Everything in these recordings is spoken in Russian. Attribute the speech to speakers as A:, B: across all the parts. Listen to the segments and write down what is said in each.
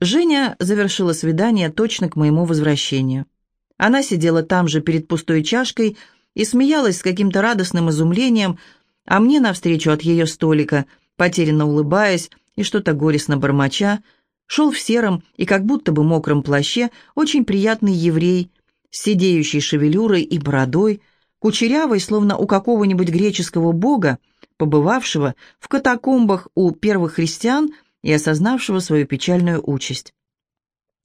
A: Женя завершила свидание точно к моему возвращению. Она сидела там же перед пустой чашкой и смеялась с каким-то радостным изумлением, а мне навстречу от ее столика, потерянно улыбаясь и что-то горестно бормоча, шел в сером и как будто бы мокром плаще очень приятный еврей с сидеющей шевелюрой и бородой, кучерявой, словно у какого-нибудь греческого бога, побывавшего в катакомбах у первых христиан – и осознавшего свою печальную участь.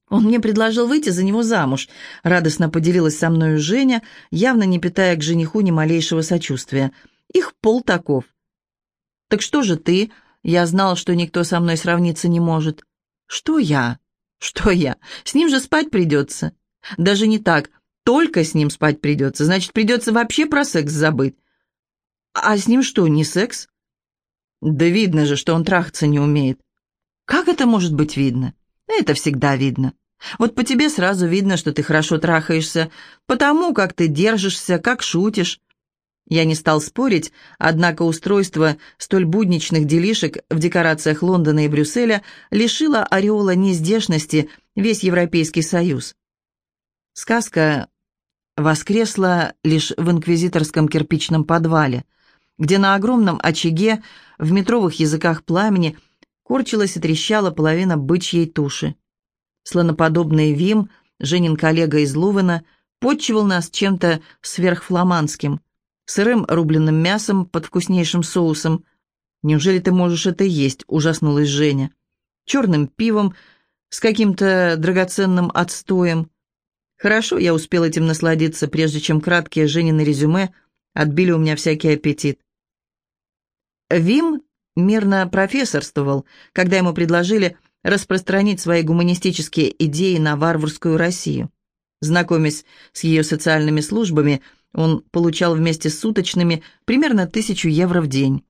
A: Он мне предложил выйти за него замуж, радостно поделилась со мною Женя, явно не питая к жениху ни малейшего сочувствия. Их пол таков. «Так что же ты? Я знал, что никто со мной сравниться не может». «Что я? Что я? С ним же спать придется». «Даже не так. Только с ним спать придется. Значит, придется вообще про секс забыть». «А с ним что, не секс?» «Да видно же, что он трахаться не умеет». Как это может быть видно? Это всегда видно. Вот по тебе сразу видно, что ты хорошо трахаешься, потому как ты держишься, как шутишь. Я не стал спорить, однако устройство столь будничных делишек в декорациях Лондона и Брюсселя лишило ореола нездешности весь Европейский Союз. Сказка воскресла лишь в инквизиторском кирпичном подвале, где на огромном очаге в метровых языках пламени – корчилась и трещала половина бычьей туши. Слоноподобный Вим, Женин коллега из Лувена, подчивал нас чем-то сверхфламандским, сырым рубленным мясом под вкуснейшим соусом. «Неужели ты можешь это есть?» — ужаснулась Женя. «Черным пивом, с каким-то драгоценным отстоем». Хорошо, я успел этим насладиться, прежде чем краткие Женины резюме отбили у меня всякий аппетит. Вим мирно профессорствовал, когда ему предложили распространить свои гуманистические идеи на варварскую Россию. Знакомясь с ее социальными службами, он получал вместе с суточными примерно тысячу евро в день.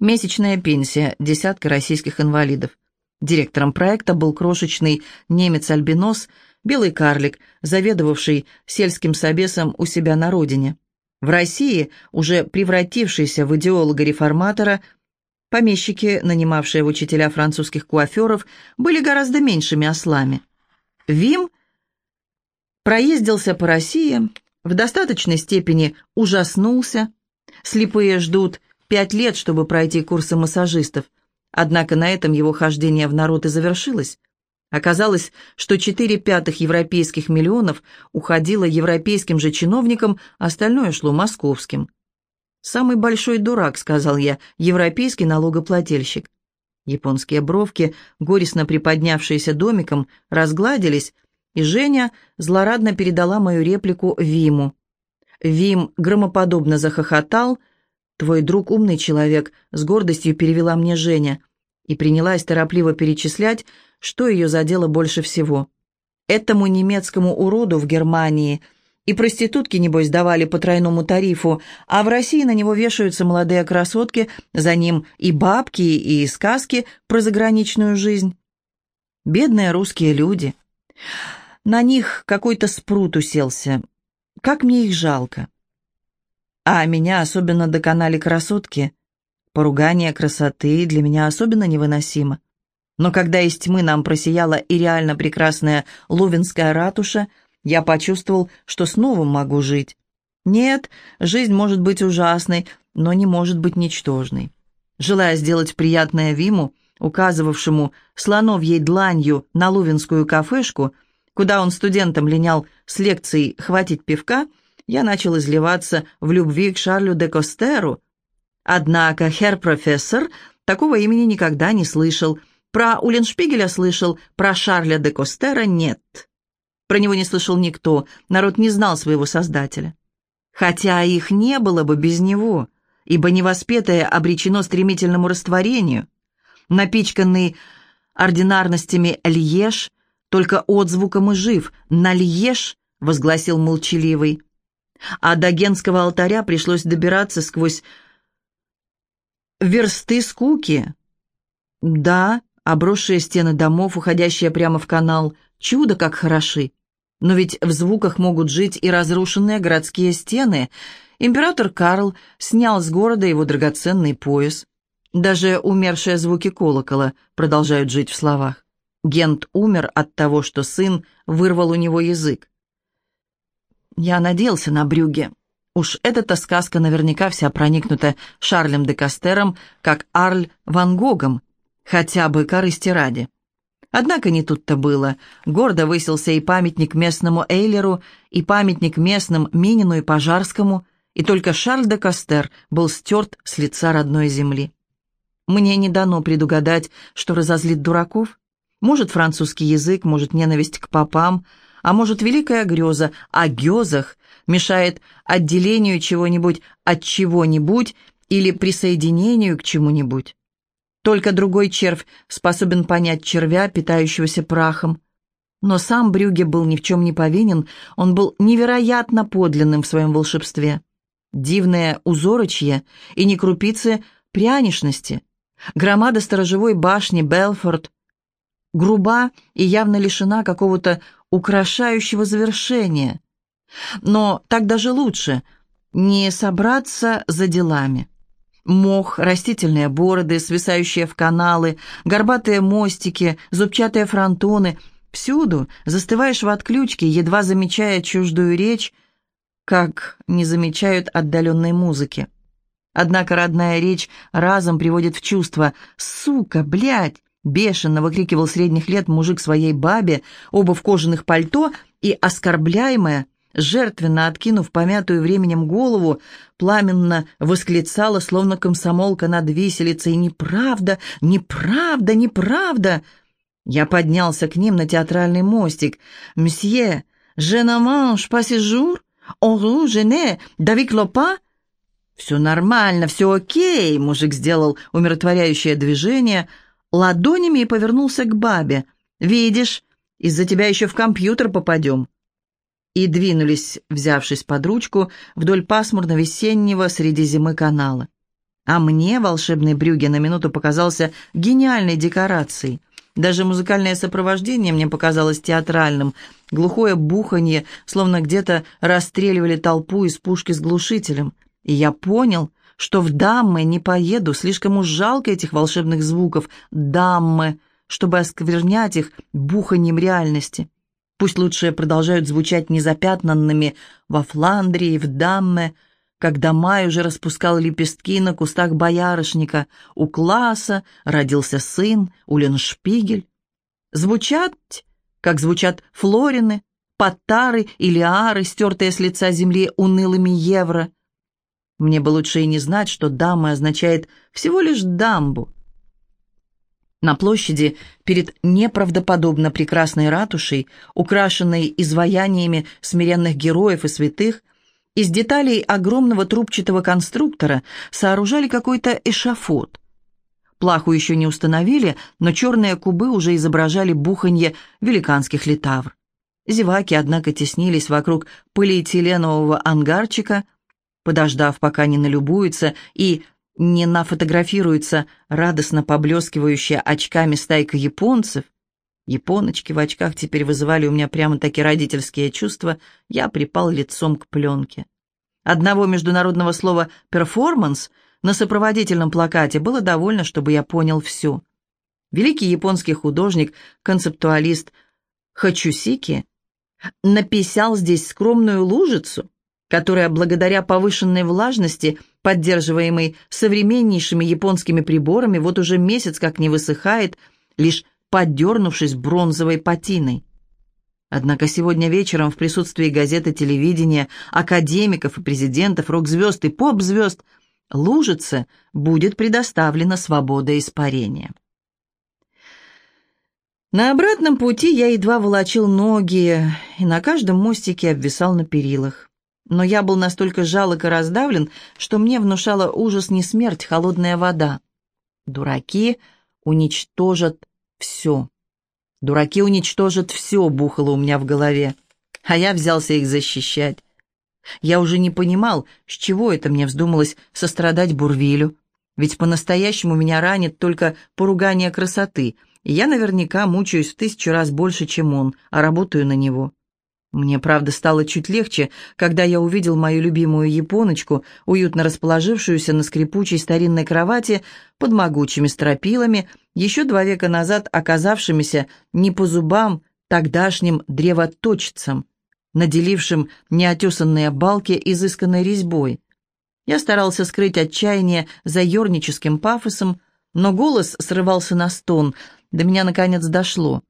A: Месячная пенсия десятка российских инвалидов. Директором проекта был крошечный немец-альбинос, белый карлик, заведовавший сельским собесом у себя на родине. В России, уже превратившийся в идеолога-реформатора, Помещики, нанимавшие учителя французских куаферов, были гораздо меньшими ослами. Вим проездился по России, в достаточной степени ужаснулся. Слепые ждут пять лет, чтобы пройти курсы массажистов. Однако на этом его хождение в народ и завершилось. Оказалось, что четыре пятых европейских миллионов уходило европейским же чиновникам, остальное шло московским. «Самый большой дурак», — сказал я, — «европейский налогоплательщик». Японские бровки, горестно приподнявшиеся домиком, разгладились, и Женя злорадно передала мою реплику Виму. Вим громоподобно захохотал. «Твой друг умный человек», — с гордостью перевела мне Женя, и принялась торопливо перечислять, что ее задело больше всего. Этому немецкому уроду в Германии — и проститутки, небось, давали по тройному тарифу, а в России на него вешаются молодые красотки, за ним и бабки, и сказки про заграничную жизнь. Бедные русские люди. На них какой-то спрут уселся. Как мне их жалко. А меня особенно доконали красотки. Поругание красоты для меня особенно невыносимо. Но когда из тьмы нам просияла и реально прекрасная Лувинская ратуша — я почувствовал, что снова могу жить. Нет, жизнь может быть ужасной, но не может быть ничтожной. Желая сделать приятное Виму, указывавшему слоновьей дланью на лувинскую кафешку, куда он студентам линял с лекцией «Хватить пивка», я начал изливаться в любви к Шарлю де Костеру. Однако хер профессор такого имени никогда не слышал. Про Улленшпигеля слышал, про Шарля де Костера нет. Про него не слышал никто, народ не знал своего создателя. Хотя их не было бы без него, ибо невоспетое обречено стремительному растворению. Напичканный ординарностями Льеж, только отзвуком и жив. «На Льеж!» — возгласил молчаливый. А до генского алтаря пришлось добираться сквозь версты скуки. Да, обросшие стены домов, уходящие прямо в канал, чудо как хороши. Но ведь в звуках могут жить и разрушенные городские стены. Император Карл снял с города его драгоценный пояс. Даже умершие звуки колокола продолжают жить в словах. Гент умер от того, что сын вырвал у него язык. Я надеялся на Брюге. Уж эта-то сказка наверняка вся проникнута Шарлем де Кастером, как Арль Ван Гогом, хотя бы корысти ради. Однако не тут-то было. Гордо высился и памятник местному Эйлеру, и памятник местным Минину и Пожарскому, и только Шарль де Кастер был стерт с лица родной земли. Мне не дано предугадать, что разозлит дураков. Может, французский язык, может, ненависть к попам, а может, великая греза о гезах мешает отделению чего-нибудь от чего-нибудь или присоединению к чему-нибудь. Только другой червь способен понять червя, питающегося прахом. Но сам Брюге был ни в чем не повинен, он был невероятно подлинным в своем волшебстве. Дивное узорочье и не крупицы прянишности. Громада сторожевой башни Белфорд груба и явно лишена какого-то украшающего завершения. Но так даже лучше не собраться за делами. Мох, растительные бороды, свисающие в каналы, горбатые мостики, зубчатые фронтоны. Всюду застываешь в отключке, едва замечая чуждую речь, как не замечают отдаленной музыки. Однако родная речь разом приводит в чувство. «Сука, блядь!» — бешено выкрикивал средних лет мужик своей бабе, оба в кожаных пальто, и оскорбляемая жертвенно откинув помятую временем голову, пламенно восклицала, словно комсомолка над виселицей «Неправда! Неправда! Неправда!» Я поднялся к ним на театральный мостик. «Мсье, je ne mange pas ce jour? On rouge Давик Лопа?» «Все нормально, все окей», — мужик сделал умиротворяющее движение ладонями и повернулся к бабе. «Видишь, из-за тебя еще в компьютер попадем» и двинулись, взявшись под ручку, вдоль пасмурно-весеннего среди зимы канала. А мне волшебный Брюге на минуту показался гениальной декорацией. Даже музыкальное сопровождение мне показалось театральным. Глухое буханье, словно где-то расстреливали толпу из пушки с глушителем. И я понял, что в даммы не поеду, слишком уж жалко этих волшебных звуков «даммы», чтобы осквернять их буханьем реальности. Пусть лучше продолжают звучать незапятнанными во Фландрии, в Дамме, когда май уже распускал лепестки на кустах боярышника, у Класса родился сын, у Леншпигель. Звучат, как звучат флорины, паттары или ары, стертые с лица земли унылыми евро. Мне бы лучше и не знать, что «дамы» означает всего лишь «дамбу», на площади перед неправдоподобно прекрасной ратушей, украшенной изваяниями смиренных героев и святых, из деталей огромного трубчатого конструктора сооружали какой-то эшафот. Плаху еще не установили, но черные кубы уже изображали буханье великанских литавр. Зеваки, однако, теснились вокруг полиэтиленового ангарчика, подождав, пока не налюбуются, и не нафотографируется радостно поблескивающая очками стайка японцев, японочки в очках теперь вызывали у меня прямо-таки родительские чувства, я припал лицом к пленке. Одного международного слова «перформанс» на сопроводительном плакате было довольно, чтобы я понял все. Великий японский художник, концептуалист Хачусики написал здесь скромную лужицу, которая благодаря повышенной влажности – поддерживаемый современнейшими японскими приборами, вот уже месяц как не высыхает, лишь поддернувшись бронзовой патиной. Однако сегодня вечером в присутствии газеты, телевидения, академиков и президентов, рок-звезд и поп-звезд Лужице будет предоставлена свобода испарения. На обратном пути я едва волочил ноги и на каждом мостике обвисал на перилах. Но я был настолько жалок и раздавлен, что мне внушала ужас не смерть, холодная вода. Дураки уничтожат все. Дураки уничтожат все, бухало у меня в голове. А я взялся их защищать. Я уже не понимал, с чего это мне вздумалось сострадать Бурвилю. Ведь по-настоящему меня ранит только поругание красоты, и я наверняка мучаюсь в тысячу раз больше, чем он, а работаю на него. Мне, правда, стало чуть легче, когда я увидел мою любимую японочку, уютно расположившуюся на скрипучей старинной кровати под могучими стропилами, еще два века назад оказавшимися не по зубам тогдашним древоточцам, наделившим неотесанные балки изысканной резьбой. Я старался скрыть отчаяние за ерническим пафосом, но голос срывался на стон. До меня наконец дошло.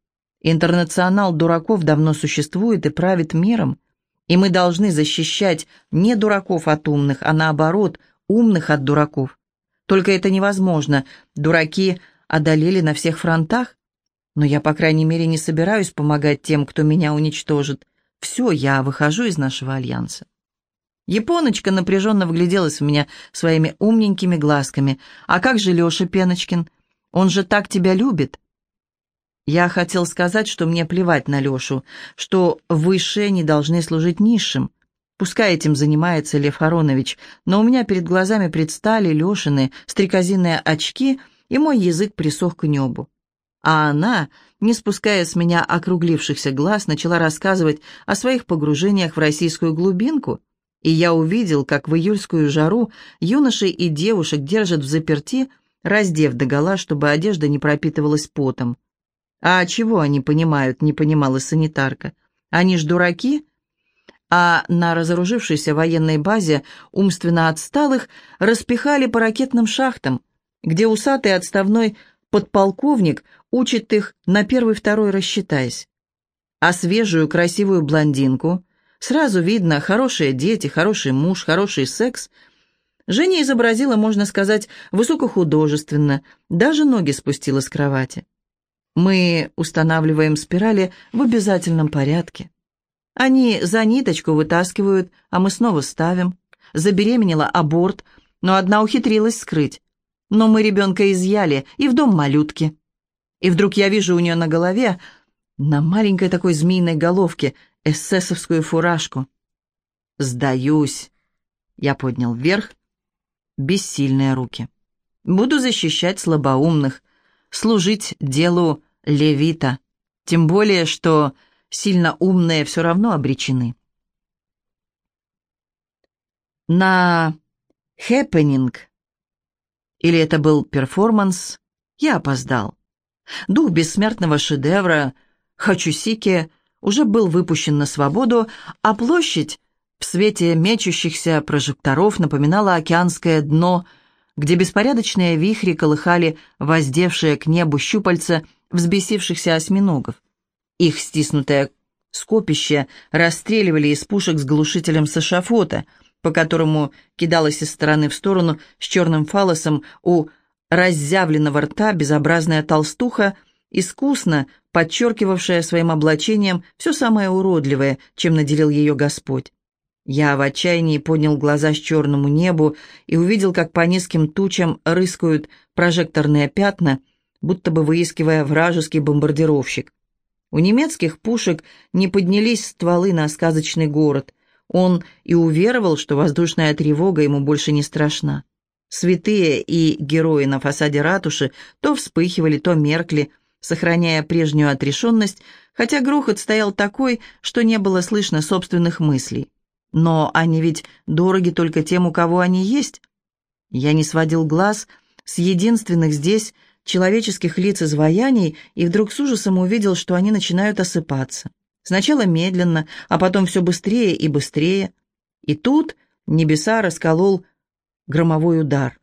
A: Интернационал дураков давно существует и правит миром, и мы должны защищать не дураков от умных, а наоборот, умных от дураков. Только это невозможно. Дураки одолели на всех фронтах. Но я, по крайней мере, не собираюсь помогать тем, кто меня уничтожит. Все, я выхожу из нашего альянса. Японочка напряженно вгляделась в меня своими умненькими глазками. «А как же Леша Пеночкин? Он же так тебя любит!» Я хотел сказать, что мне плевать на Лешу, что высшие не должны служить низшим. Пускай этим занимается Лев Аронович, но у меня перед глазами предстали Лешины стрекозиные очки, и мой язык присох к небу. А она, не спуская с меня округлившихся глаз, начала рассказывать о своих погружениях в российскую глубинку — и я увидел, как в июльскую жару юношей и девушек держат в заперти, раздев догола, чтобы одежда не пропитывалась потом. «А чего они понимают?» — не понимала санитарка. «Они ж дураки?» А на разоружившейся военной базе умственно отсталых распихали по ракетным шахтам, где усатый отставной подполковник учит их на первый-второй рассчитаясь. А свежую красивую блондинку Сразу видно, хорошие дети, хороший муж, хороший секс. Женя изобразила, можно сказать, высокохудожественно, даже ноги спустила с кровати. Мы устанавливаем спирали в обязательном порядке. Они за ниточку вытаскивают, а мы снова ставим. Забеременела аборт, но одна ухитрилась скрыть. Но мы ребенка изъяли, и в дом малютки. И вдруг я вижу у нее на голове, на маленькой такой змеиной головке, эсэсовскую фуражку. «Сдаюсь!» Я поднял вверх бессильные руки. «Буду защищать слабоумных, служить делу левита, тем более, что сильно умные все равно обречены». На хэппенинг, или это был перформанс, я опоздал. Дух бессмертного шедевра «Хачусики» уже был выпущен на свободу, а площадь в свете мечущихся прожекторов напоминала океанское дно, где беспорядочные вихри колыхали воздевшие к небу щупальца взбесившихся осьминогов. Их стиснутое скопище расстреливали из пушек с глушителем с эшафота, по которому кидалась из стороны в сторону с черным фалосом у разъявленного рта безобразная толстуха, искусно подчеркивавшая своим облачением все самое уродливое, чем наделил ее Господь. Я в отчаянии поднял глаза с черному небу и увидел, как по низким тучам рыскают прожекторные пятна, будто бы выискивая вражеский бомбардировщик. У немецких пушек не поднялись стволы на сказочный город. Он и уверовал, что воздушная тревога ему больше не страшна. Святые и герои на фасаде ратуши то вспыхивали, то меркли, сохраняя прежнюю отрешенность, хотя грохот стоял такой, что не было слышно собственных мыслей. Но они ведь дороги только тем, у кого они есть. Я не сводил глаз с единственных здесь человеческих лиц изваяний и вдруг с ужасом увидел, что они начинают осыпаться. Сначала медленно, а потом все быстрее и быстрее. И тут небеса расколол громовой удар.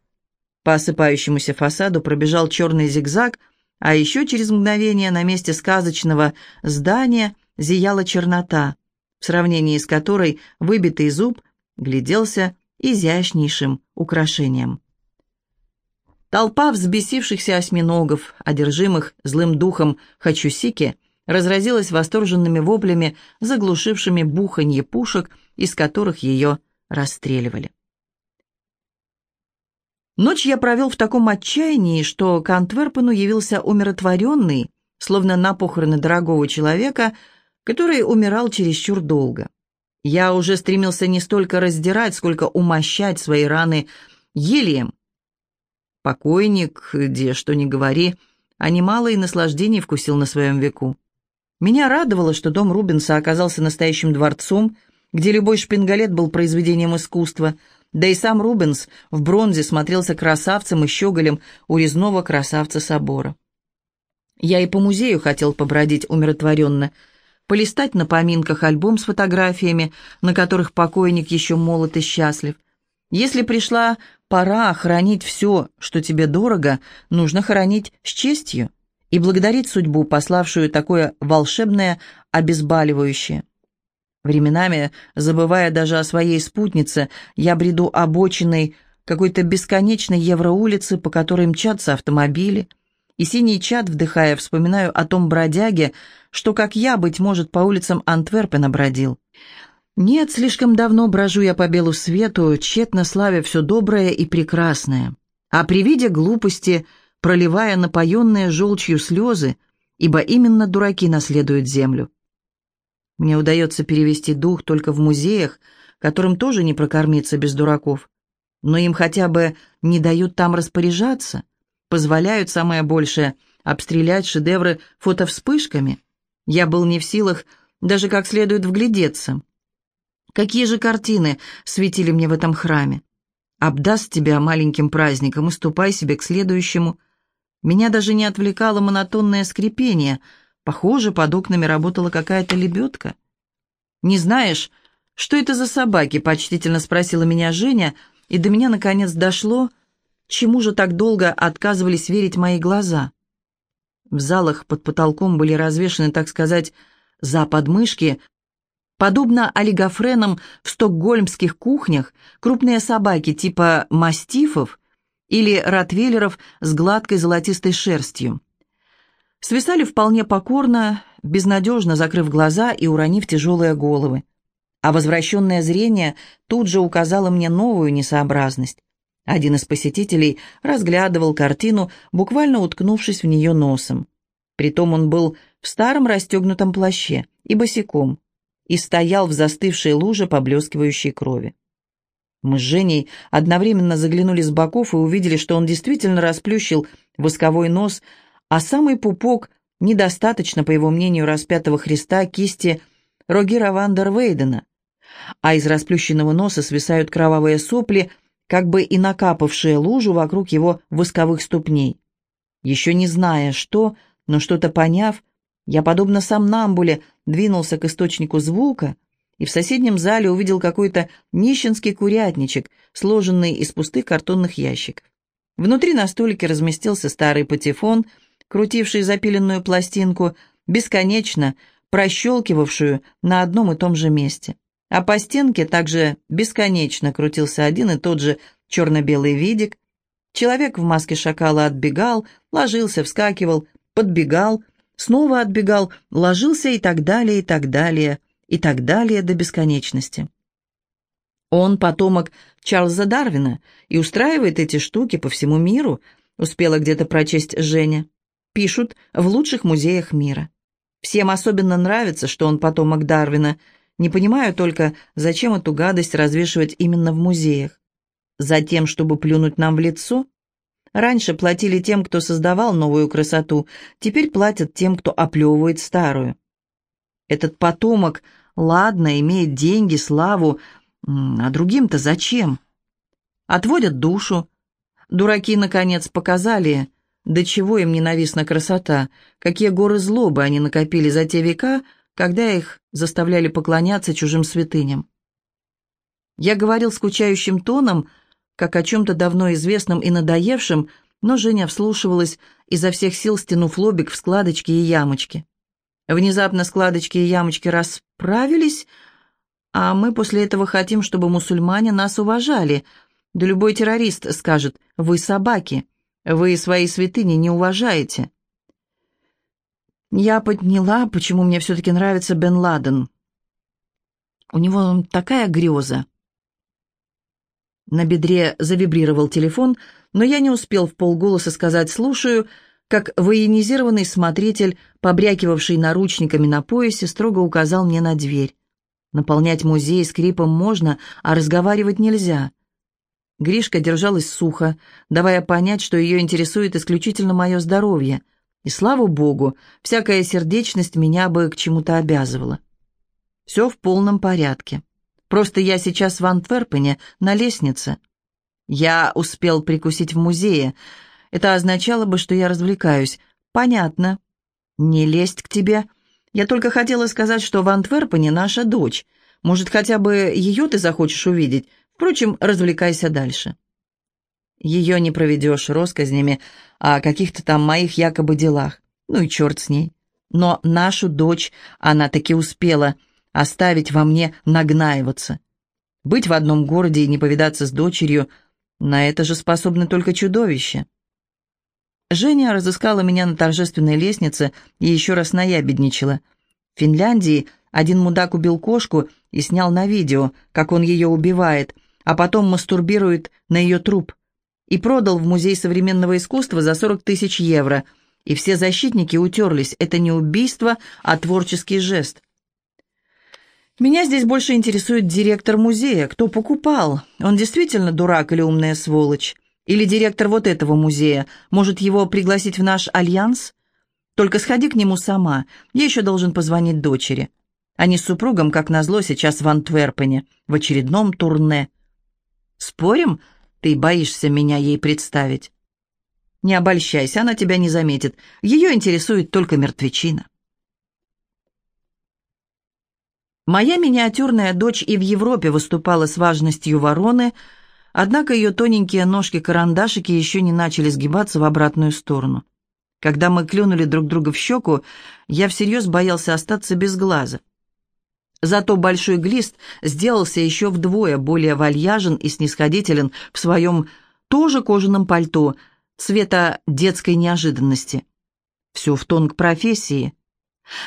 A: По осыпающемуся фасаду пробежал черный зигзаг, а еще через мгновение на месте сказочного здания зияла чернота, в сравнении с которой выбитый зуб гляделся изящнейшим украшением. Толпа взбесившихся осьминогов, одержимых злым духом Хачусики, разразилась восторженными воплями, заглушившими буханье пушек, из которых ее расстреливали. Ночь я провел в таком отчаянии, что к Антверпену явился умиротворенный, словно на похороны дорогого человека, который умирал чересчур долго. Я уже стремился не столько раздирать, сколько умощать свои раны елием. Покойник, где что ни говори, а немало и наслаждений вкусил на своем веку. Меня радовало, что дом Рубенса оказался настоящим дворцом, где любой шпингалет был произведением искусства — да и сам Рубенс в бронзе смотрелся красавцем и щеголем у резного красавца собора. Я и по музею хотел побродить умиротворенно, полистать на поминках альбом с фотографиями, на которых покойник еще молод и счастлив. Если пришла пора хранить все, что тебе дорого, нужно хоронить с честью и благодарить судьбу, пославшую такое волшебное обезболивающее. Временами, забывая даже о своей спутнице, я бреду обочиной какой-то бесконечной евроулицы, по которой мчатся автомобили, и синий чат, вдыхая, вспоминаю о том бродяге, что, как я, быть может, по улицам Антверпена бродил. Нет, слишком давно брожу я по белу свету, тщетно славя все доброе и прекрасное. А при виде глупости, проливая напоенные желчью слезы, ибо именно дураки наследуют землю. Мне удается перевести дух только в музеях, которым тоже не прокормиться без дураков. Но им хотя бы не дают там распоряжаться позволяют самое большее обстрелять шедевры фотовспышками. Я был не в силах даже как следует вглядеться. Какие же картины светили мне в этом храме? Обдаст тебя маленьким праздником и ступай себе к следующему. Меня даже не отвлекало монотонное скрипение. Похоже, под окнами работала какая-то лебедка. «Не знаешь, что это за собаки?» — почтительно спросила меня Женя, и до меня наконец дошло, Чему же так долго отказывались верить мои глаза? В залах под потолком были развешаны, так сказать, за подмышки, подобно олигофренам в стокгольмских кухнях, крупные собаки типа мастифов или ротвейлеров с гладкой золотистой шерстью. Свисали вполне покорно, безнадежно закрыв глаза и уронив тяжелые головы. А возвращенное зрение тут же указало мне новую несообразность. Один из посетителей разглядывал картину, буквально уткнувшись в нее носом. Притом он был в старом расстегнутом плаще и босиком, и стоял в застывшей луже поблескивающей крови. Мы с Женей одновременно заглянули с боков и увидели, что он действительно расплющил восковой нос, а самый пупок недостаточно, по его мнению, распятого Христа кисти Рогера Вандервейдена, а из расплющенного носа свисают кровавые сопли – как бы и накапавшие лужу вокруг его восковых ступней. Еще не зная, что, но что-то поняв, я, подобно сомнамбуле, двинулся к источнику звука и в соседнем зале увидел какой-то нищенский курятничек, сложенный из пустых картонных ящиков. Внутри на столике разместился старый патефон, крутивший запиленную пластинку, бесконечно прощелкивавшую на одном и том же месте а по стенке также бесконечно крутился один и тот же черно-белый видик. Человек в маске шакала отбегал, ложился, вскакивал, подбегал, снова отбегал, ложился и так далее, и так далее, и так далее до бесконечности. Он потомок Чарльза Дарвина и устраивает эти штуки по всему миру, успела где-то прочесть Женя. Пишут в лучших музеях мира. Всем особенно нравится, что он потомок Дарвина – не понимаю только, зачем эту гадость развешивать именно в музеях. Затем, чтобы плюнуть нам в лицо? Раньше платили тем, кто создавал новую красоту, теперь платят тем, кто оплевывает старую. Этот потомок, ладно, имеет деньги, славу, а другим-то зачем? Отводят душу. Дураки, наконец, показали, до чего им ненавистна красота, какие горы злобы они накопили за те века, когда их заставляли поклоняться чужим святыням. Я говорил скучающим тоном, как о чем-то давно известном и надоевшем, но Женя вслушивалась, изо всех сил стянув лобик в складочки и ямочки. Внезапно складочки и ямочки расправились, а мы после этого хотим, чтобы мусульмане нас уважали. Да любой террорист скажет «Вы собаки, вы свои святыни не уважаете». Я подняла, почему мне все-таки нравится Бен Ладен. У него такая греза. На бедре завибрировал телефон, но я не успел в полголоса сказать «слушаю», как военизированный смотритель, побрякивавший наручниками на поясе, строго указал мне на дверь. Наполнять музей скрипом можно, а разговаривать нельзя. Гришка держалась сухо, давая понять, что ее интересует исключительно мое здоровье — и слава богу, всякая сердечность меня бы к чему-то обязывала. Все в полном порядке. Просто я сейчас в Антверпене, на лестнице. Я успел прикусить в музее. Это означало бы, что я развлекаюсь. Понятно. «Не лезть к тебе. Я только хотела сказать, что в Антверпене наша дочь. Может, хотя бы ее ты захочешь увидеть? Впрочем, развлекайся дальше». Ее не проведешь росказнями о каких-то там моих якобы делах. Ну и черт с ней. Но нашу дочь она таки успела оставить во мне нагнаиваться. Быть в одном городе и не повидаться с дочерью, на это же способны только чудовища. Женя разыскала меня на торжественной лестнице и еще раз наябедничала. В Финляндии один мудак убил кошку и снял на видео, как он ее убивает, а потом мастурбирует на ее труп и продал в Музей современного искусства за 40 тысяч евро. И все защитники утерлись. Это не убийство, а творческий жест. Меня здесь больше интересует директор музея. Кто покупал? Он действительно дурак или умная сволочь? Или директор вот этого музея? Может, его пригласить в наш альянс? Только сходи к нему сама. Я еще должен позвонить дочери. Они с супругом, как назло, сейчас в Антверпене, в очередном турне. Спорим, ты боишься меня ей представить. Не обольщайся, она тебя не заметит. Ее интересует только мертвечина. Моя миниатюрная дочь и в Европе выступала с важностью вороны, однако ее тоненькие ножки-карандашики еще не начали сгибаться в обратную сторону. Когда мы клюнули друг друга в щеку, я всерьез боялся остаться без глаза. Зато большой глист сделался еще вдвое более вальяжен и снисходителен в своем тоже кожаном пальто цвета детской неожиданности. Все в тон к профессии.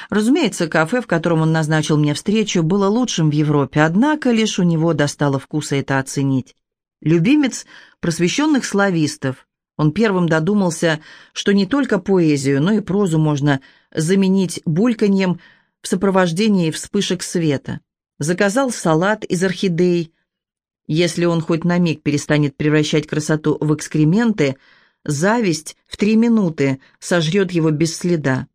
A: Разумеется, кафе, в котором он назначил мне встречу, было лучшим в Европе, однако лишь у него достало вкуса это оценить. Любимец просвещенных славистов. Он первым додумался, что не только поэзию, но и прозу можно заменить бульканьем, в сопровождении вспышек света. Заказал салат из орхидей. Если он хоть на миг перестанет превращать красоту в экскременты, зависть в три минуты сожрет его без следа.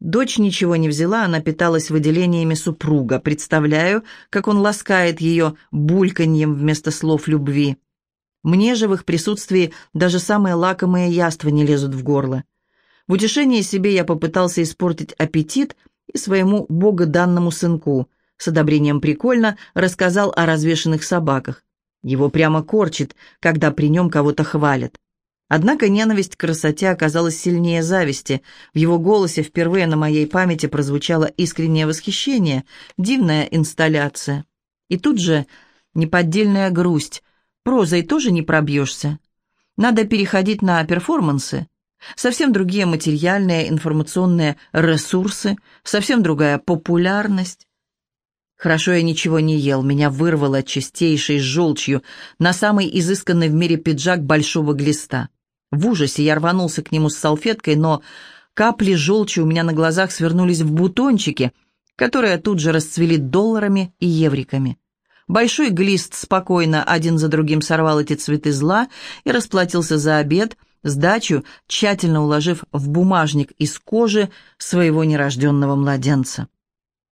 A: Дочь ничего не взяла, она питалась выделениями супруга. Представляю, как он ласкает ее бульканьем вместо слов любви. Мне же в их присутствии даже самые лакомые яства не лезут в горло. В утешение себе я попытался испортить аппетит – и своему богоданному сынку, с одобрением прикольно рассказал о развешенных собаках. Его прямо корчит, когда при нем кого-то хвалят. Однако ненависть к красоте оказалась сильнее зависти. В его голосе впервые на моей памяти прозвучало искреннее восхищение, дивная инсталляция. И тут же неподдельная грусть. Прозой тоже не пробьешься. Надо переходить на перформансы. Совсем другие материальные информационные ресурсы, совсем другая популярность. Хорошо я ничего не ел, меня вырвало чистейшей желчью на самый изысканный в мире пиджак большого глиста. В ужасе я рванулся к нему с салфеткой, но капли желчи у меня на глазах свернулись в бутончики, которые тут же расцвели долларами и евриками. Большой глист спокойно один за другим сорвал эти цветы зла и расплатился за обед – сдачу, тщательно уложив в бумажник из кожи своего нерожденного младенца.